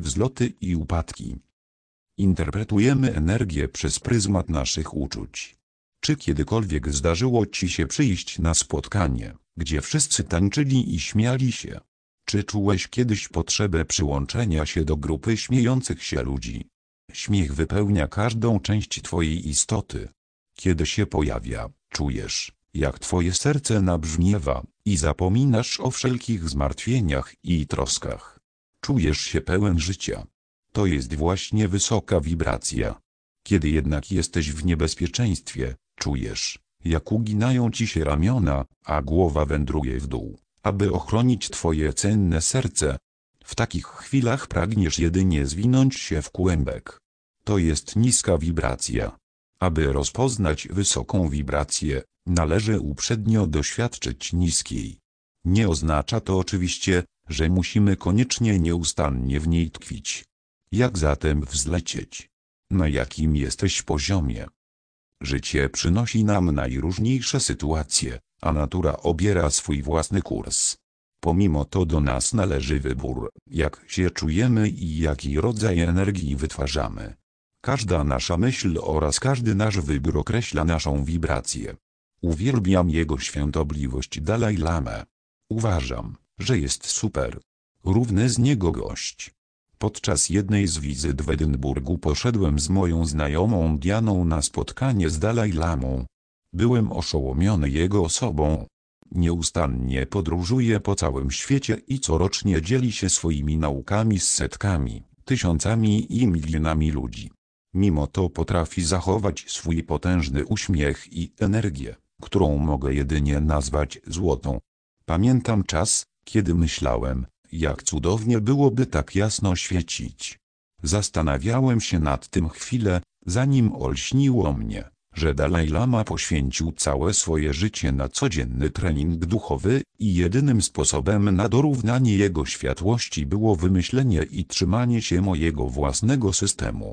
wzloty i upadki. Interpretujemy energię przez pryzmat naszych uczuć. Czy kiedykolwiek zdarzyło Ci się przyjść na spotkanie, gdzie wszyscy tańczyli i śmiali się? Czy czułeś kiedyś potrzebę przyłączenia się do grupy śmiejących się ludzi? Śmiech wypełnia każdą część Twojej istoty. Kiedy się pojawia, czujesz, jak Twoje serce nabrzmiewa i zapominasz o wszelkich zmartwieniach i troskach. Czujesz się pełen życia. To jest właśnie wysoka wibracja. Kiedy jednak jesteś w niebezpieczeństwie, czujesz, jak uginają ci się ramiona, a głowa wędruje w dół, aby ochronić twoje cenne serce. W takich chwilach pragniesz jedynie zwinąć się w kłębek. To jest niska wibracja. Aby rozpoznać wysoką wibrację, należy uprzednio doświadczyć niskiej. Nie oznacza to oczywiście, że musimy koniecznie nieustannie w niej tkwić. Jak zatem wzlecieć? Na jakim jesteś poziomie? Życie przynosi nam najróżniejsze sytuacje, a natura obiera swój własny kurs. Pomimo to do nas należy wybór, jak się czujemy i jaki rodzaj energii wytwarzamy. Każda nasza myśl oraz każdy nasz wybór określa naszą wibrację. Uwielbiam jego świątobliwość Dalaj Lamę. Uważam, że jest super. Równy z niego gość. Podczas jednej z wizyt w Edynburgu poszedłem z moją znajomą Dianą na spotkanie z Dalaj Lamą. Byłem oszołomiony jego osobą. Nieustannie podróżuje po całym świecie i corocznie dzieli się swoimi naukami z setkami, tysiącami i milionami ludzi. Mimo to potrafi zachować swój potężny uśmiech i energię, którą mogę jedynie nazwać złotą. Pamiętam czas, kiedy myślałem, jak cudownie byłoby tak jasno świecić. Zastanawiałem się nad tym chwilę, zanim olśniło mnie, że Dalaj Lama poświęcił całe swoje życie na codzienny trening duchowy i jedynym sposobem na dorównanie jego światłości było wymyślenie i trzymanie się mojego własnego systemu.